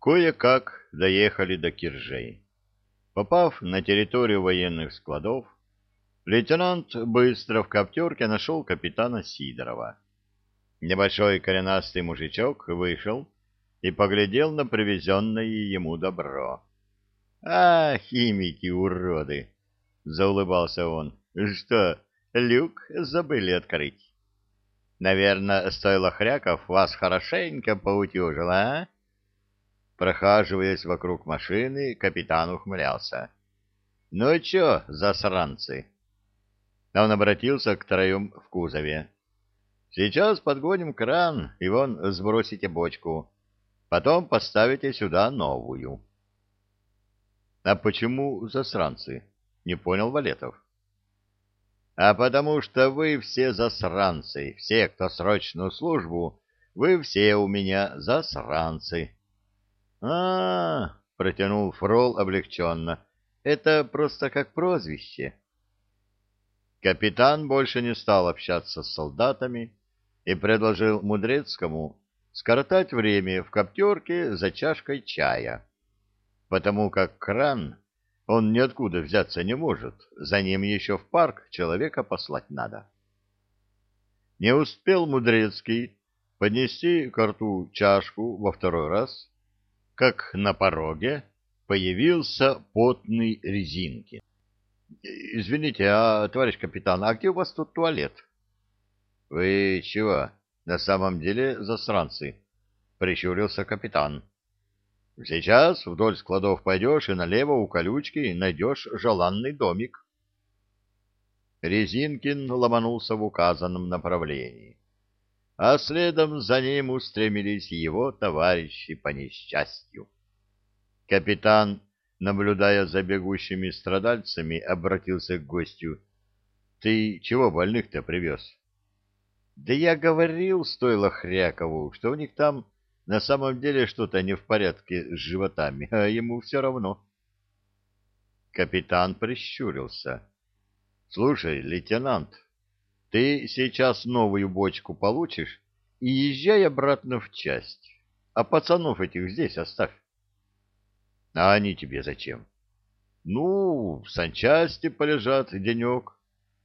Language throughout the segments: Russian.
Кое-как доехали до Киржей. Попав на территорию военных складов, лейтенант быстро в коптерке нашел капитана Сидорова. Небольшой коренастый мужичок вышел и поглядел на привезенное ему добро. — А, химики, уроды! — заулыбался он. — Что, люк забыли открыть? Наверное, стоило хряков вас хорошенько поутюжило, а? Прохаживаясь вокруг машины, капитан ухмылялся. — Ну чё, засранцы? Он обратился к троим в кузове. — Сейчас подгоним кран, и вон сбросите бочку. Потом поставите сюда новую. — А почему засранцы? — не понял Валетов. — а потому что вы все засранцы, все, кто срочную службу, вы все у меня засранцы. А, протянул Фрол облегченно. Это просто как прозвище. Капитан больше не стал общаться с солдатами и предложил Мудрецкому скоротать время в коптерке за чашкой чая, потому как кран он ниоткуда взяться не может, за ним еще в парк человека послать надо. Не успел Мудрецкий поднести к рту чашку во второй раз, как на пороге появился потный резинки. — Извините, а, товарищ капитан, а где у вас тут туалет? — Вы чего, на самом деле засранцы? — прищурился капитан. Сейчас вдоль складов пойдешь и налево у колючки найдешь желанный домик. Резинкин ломанулся в указанном направлении, а следом за ним устремились его товарищи по несчастью. Капитан, наблюдая за бегущими страдальцами, обратился к гостю. — Ты чего больных-то привез? — Да я говорил, стоило Хрякову, что у них там на самом деле что-то не в порядке с животами, а ему все равно. Капитан прищурился. — Слушай, лейтенант, ты сейчас новую бочку получишь и езжай обратно в часть, а пацанов этих здесь оставь. — А они тебе зачем? — Ну, в санчасти полежат денек.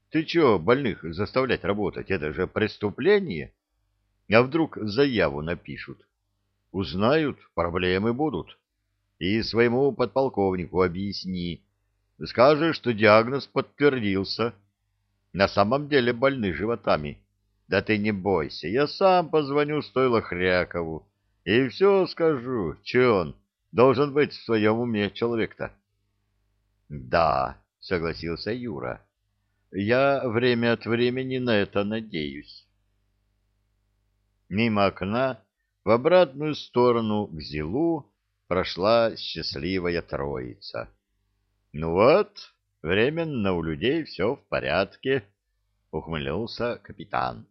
Ты че больных заставлять работать? Это же преступление. А вдруг заяву напишут? Узнают, проблемы будут. И своему подполковнику объясни. Скажи, что диагноз подтвердился. На самом деле больны животами. Да ты не бойся, я сам позвоню стойло Хрякову. И все скажу, че он, должен быть в своем уме человек-то. Да, согласился Юра. Я время от времени на это надеюсь. Мимо окна в обратную сторону к Зилу прошла счастливая троица. «Ну вот, временно у людей все в порядке», — ухмыльнулся капитан.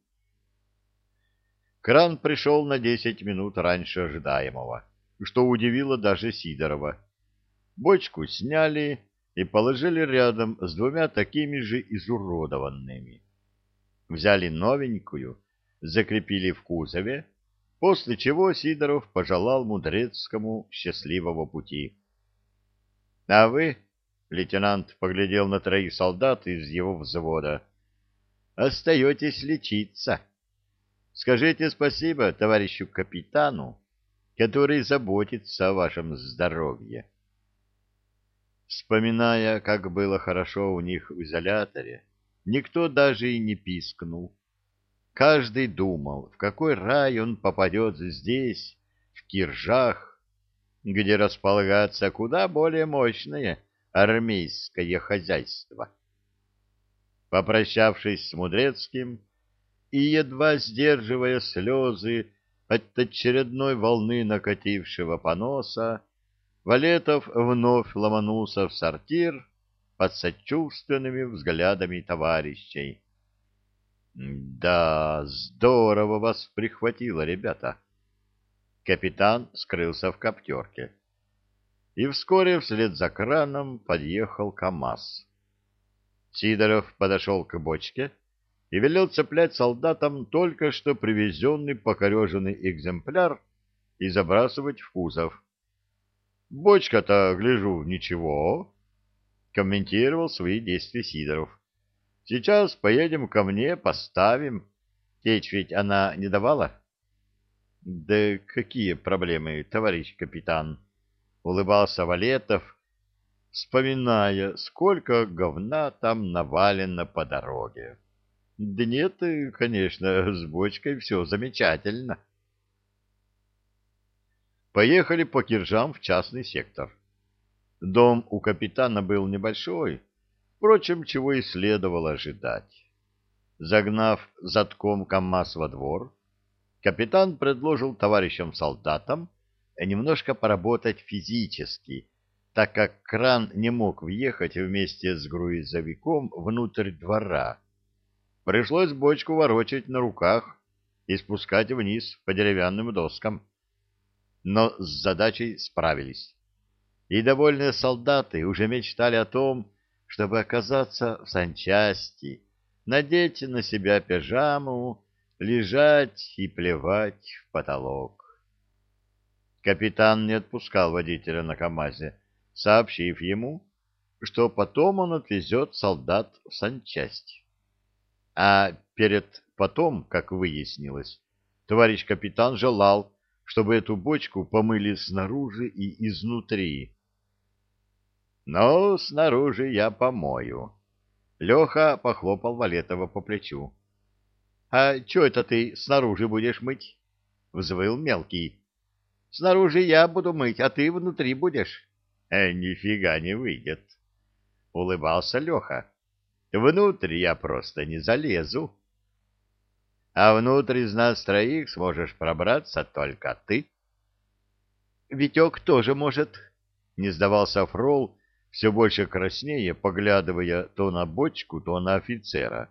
Кран пришел на десять минут раньше ожидаемого, что удивило даже Сидорова. Бочку сняли и положили рядом с двумя такими же изуродованными. Взяли новенькую, закрепили в кузове, после чего Сидоров пожелал Мудрецкому счастливого пути. — А вы, — лейтенант поглядел на троих солдат из его взвода, — остаетесь лечиться. Скажите спасибо товарищу капитану, который заботится о вашем здоровье. Вспоминая, как было хорошо у них в изоляторе, никто даже и не пискнул. Каждый думал, в какой рай он попадет здесь, в Киржах, где располагается куда более мощное армейское хозяйство. Попрощавшись с Мудрецким и едва сдерживая слезы от очередной волны накатившего поноса, Валетов вновь ломанулся в сортир под сочувственными взглядами товарищей. Да, здорово вас прихватило, ребята. Капитан скрылся в коптерке. И вскоре вслед за краном подъехал КамАЗ. Сидоров подошел к бочке и велел цеплять солдатам только что привезенный покореженный экземпляр и забрасывать в кузов, Бочка-то, гляжу, ничего, — комментировал свои действия Сидоров. Сейчас поедем ко мне, поставим. Течь ведь она не давала? — Да какие проблемы, товарищ капитан? — улыбался Валетов, вспоминая, сколько говна там навалено по дороге. — Да нет, конечно, с бочкой все замечательно. — поехали по киржам в частный сектор. Дом у капитана был небольшой, впрочем, чего и следовало ожидать. Загнав затком КамАЗ во двор, капитан предложил товарищам-солдатам немножко поработать физически, так как кран не мог въехать вместе с грузовиком внутрь двора. Пришлось бочку ворочать на руках и спускать вниз по деревянным доскам но с задачей справились. И довольные солдаты уже мечтали о том, чтобы оказаться в санчасти, надеть на себя пижаму, лежать и плевать в потолок. Капитан не отпускал водителя на КамАЗе, сообщив ему, что потом он отвезет солдат в санчасть. А перед потом, как выяснилось, товарищ капитан желал, чтобы эту бочку помыли снаружи и изнутри. Но снаружи я помою. Леха похлопал Валетова по плечу. — А что это ты снаружи будешь мыть? — взвыл мелкий. — Снаружи я буду мыть, а ты внутри будешь. — Э, нифига не выйдет, — улыбался Леха. — Внутрь я просто не залезу а внутрь из нас троих сможешь пробраться только ты. — Витек тоже может, — не сдавался Фрол, все больше краснее, поглядывая то на бочку, то на офицера.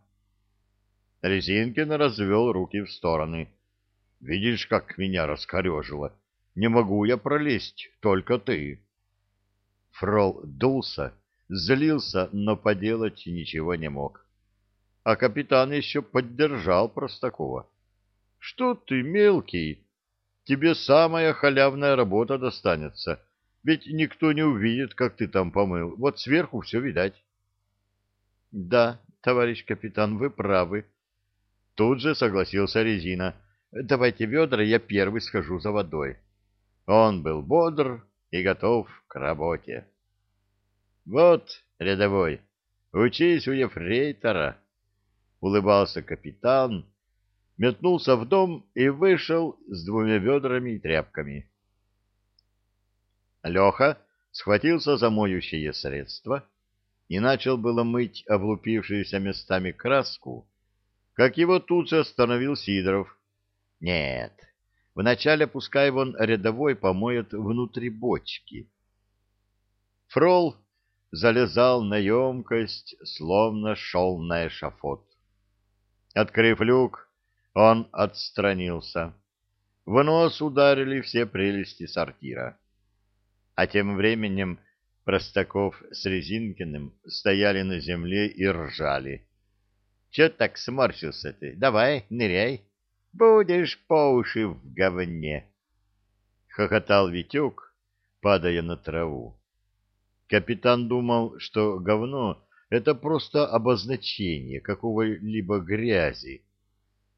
Резинкин развел руки в стороны. — Видишь, как меня раскорежило? Не могу я пролезть, только ты. Фрол дулся, злился, но поделать ничего не мог а капитан еще поддержал Простакова. — Что ты, мелкий, тебе самая халявная работа достанется, ведь никто не увидит, как ты там помыл, вот сверху все видать. — Да, товарищ капитан, вы правы. Тут же согласился Резина. — Давайте ведра, я первый схожу за водой. Он был бодр и готов к работе. — Вот, рядовой, учись у ефрейтора улыбался капитан, метнулся в дом и вышел с двумя ведрами и тряпками. Леха схватился за моющее средство и начал было мыть облупившуюся местами краску, как его тут же остановил Сидоров. Нет, вначале пускай вон рядовой помоет внутри бочки. Фрол залезал на емкость, словно шел на эшафот. Открыв люк, он отстранился. В нос ударили все прелести сортира. А тем временем Простаков с Резинкиным стояли на земле и ржали. — Че так сморщился ты? Давай, ныряй. Будешь по уши в говне. Хохотал Витюк, падая на траву. Капитан думал, что говно это просто обозначение какого-либо грязи.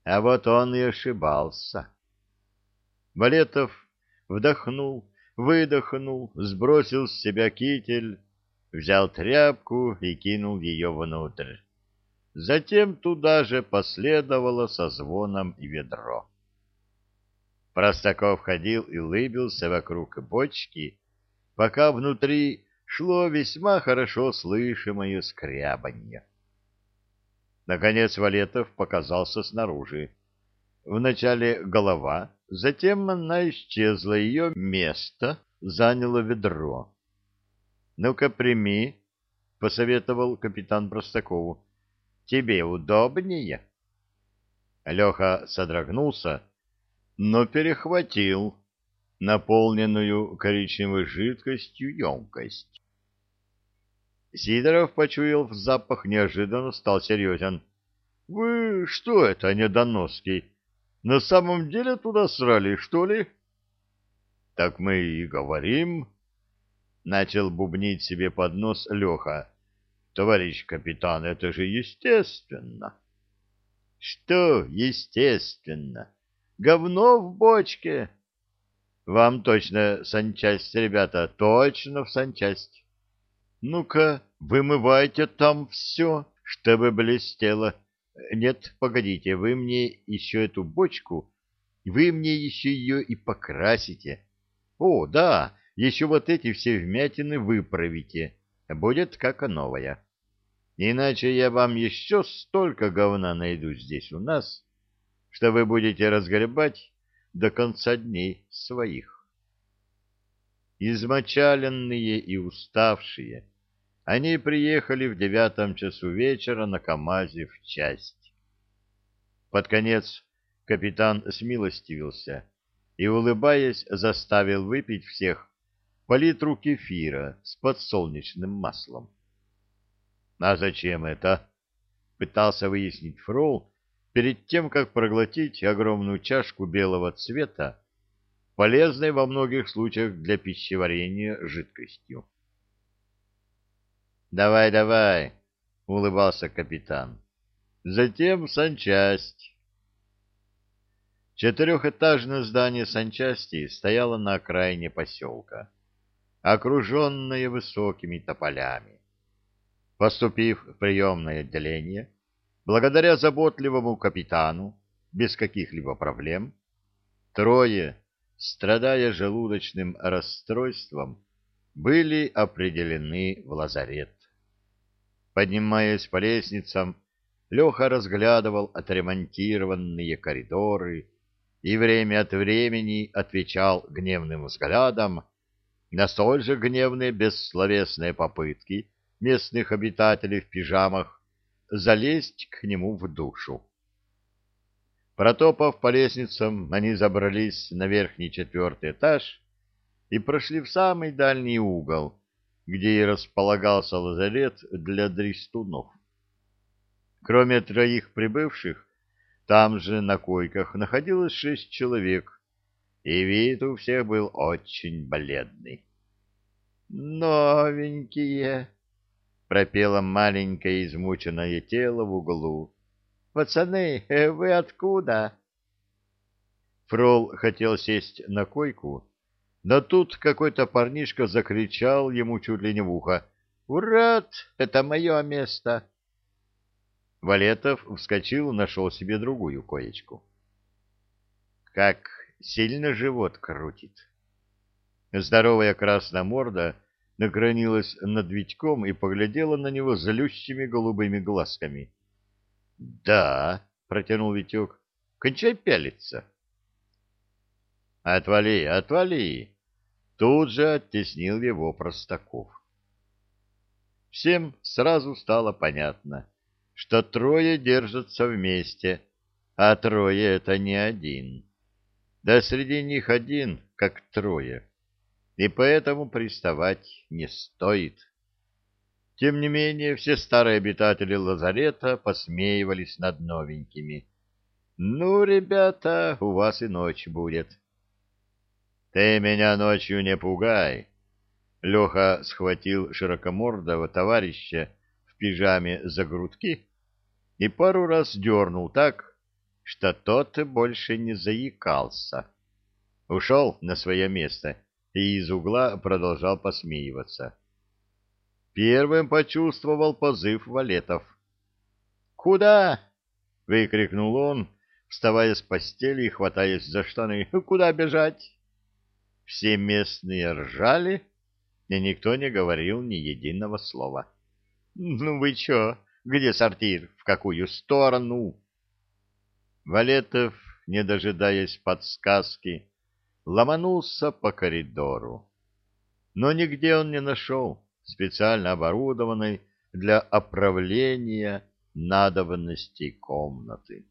А вот он и ошибался. Валетов вдохнул, выдохнул, сбросил с себя китель, взял тряпку и кинул ее внутрь. Затем туда же последовало со звоном ведро. Простаков ходил и улыбился вокруг бочки, пока внутри шло весьма хорошо слышимое скрябанье. Наконец Валетов показался снаружи. Вначале голова, затем она исчезла, ее место заняло ведро. — Ну-ка, прими, — посоветовал капитан Простакову. — Тебе удобнее? Леха содрогнулся, но перехватил наполненную коричневой жидкостью емкость. Сидоров, почуял запах, неожиданно стал серьезен. — Вы что это, недоноски? На самом деле туда срали, что ли? — Так мы и говорим, начал бубнить себе под нос Леха. Товарищ капитан, это же естественно. Что естественно? Говно в бочке. Вам точно санчасть, ребята, точно в санчасть. Ну-ка, вымывайте там все, чтобы блестело. Нет, погодите, вы мне еще эту бочку, вы мне еще ее и покрасите. О, да, еще вот эти все вмятины выправите. Будет как новая. Иначе я вам еще столько говна найду здесь у нас, что вы будете разгребать до конца дней своих. Измочаленные и уставшие, они приехали в девятом часу вечера на КамАЗе в часть. Под конец капитан смилостивился и, улыбаясь, заставил выпить всех по литру кефира с подсолнечным маслом. — А зачем это? — пытался выяснить Фрол перед тем, как проглотить огромную чашку белого цвета, полезной во многих случаях для пищеварения жидкостью. «Давай, давай!» — улыбался капитан. «Затем санчасть». Четырехэтажное здание санчасти стояло на окраине поселка, окруженное высокими тополями. Поступив в приемное отделение, благодаря заботливому капитану, без каких-либо проблем, трое, страдая желудочным расстройством, были определены в лазарет. Поднимаясь по лестницам, Леха разглядывал отремонтированные коридоры и время от времени отвечал гневным взглядом на столь же гневные бессловесные попытки местных обитателей в пижамах залезть к нему в душу. Протопав по лестницам, они забрались на верхний четвертый этаж и прошли в самый дальний угол, где и располагался лазарет для дристунов. Кроме троих прибывших, там же на койках находилось шесть человек, и вид у всех был очень бледный. «Новенькие!» — пропело маленькое измученное тело в углу. «Пацаны, э, вы откуда?» Фрол хотел сесть на койку, но тут какой-то парнишка закричал ему чуть ли не в ухо. «Урод! Это мое место!» Валетов вскочил нашел себе другую коечку. Как сильно живот крутит! Здоровая красная морда наклонилась над Витьком и поглядела на него злющими голубыми глазками. — Да, — протянул Витек, — кончай пялиться. — Отвали, отвали! Тут же оттеснил его Простаков. Всем сразу стало понятно, что трое держатся вместе, а трое — это не один. Да среди них один, как трое и поэтому приставать не стоит. Тем не менее, все старые обитатели лазарета посмеивались над новенькими. «Ну, ребята, у вас и ночь будет». «Ты меня ночью не пугай!» Леха схватил широкомордого товарища в пижаме за грудки и пару раз дернул так, что тот больше не заикался. Ушел на свое место и из угла продолжал посмеиваться. Первым почувствовал позыв валетов. «Куда?» — выкрикнул он, вставая с постели и хватаясь за штаны. «Куда бежать?» Все местные ржали, и никто не говорил ни единого слова. «Ну вы чё? Где сортир? В какую сторону?» Валетов, не дожидаясь подсказки, ломанулся по коридору. Но нигде он не нашел специально оборудованной для оправления надобностей комнаты.